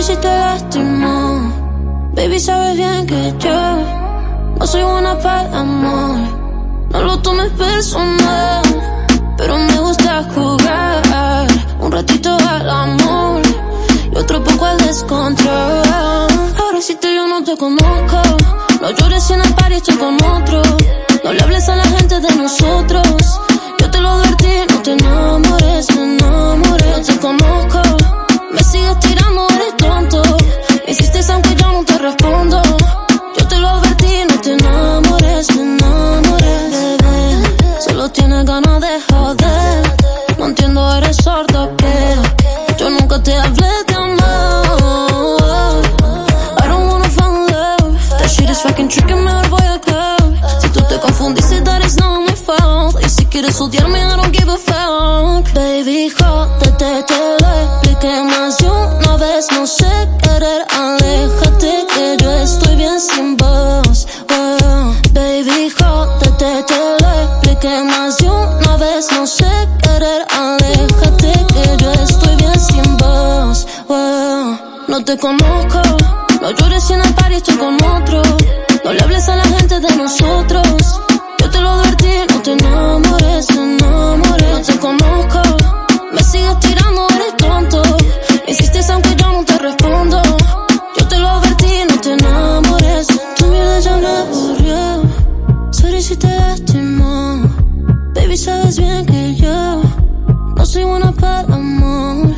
Sorry si te lastimó. Baby, sabes bien que yo no soy buena para el amor. No lo tomes personal, pero me gusta jugar un ratito al amor y otro poco al descontrol. Ahora si te yo no te conozco, no llores si en el party con otro. No le hables a la gente de nosotros. Insistes aunque yo no te respondo. Yo te lo advertí, no te enamores, no enamores. Bebé, solo tienes ganas de joder. No entiendo, eres sordo que yo nunca te hablé de amor. I don't wanna in love. That shit is fucking tricking me, voy a Si quieres odiarme, I don't give fuck. Baby, jódete, te lo expliqué más de una vez. No sé querer, aléjate que yo estoy bien sin vos. Oh, baby, jódete, te lo expliqué más de una vez. No sé querer, aléjate que yo estoy bien sin vos. Oh, no te conozco, no llores si en el con otro. No le hables a la gente de nosotros. Aunque yo no te respondo. Yo te lo advertí, no te enamores. Tu mierda ya me aburrió. Sorry si te lastimó. Baby, sabes bien que yo no soy buena para el amor.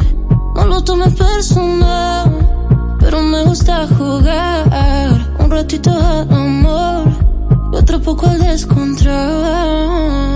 No lo tomes personal, pero me gusta jugar un ratito al amor y otro poco al descontrol.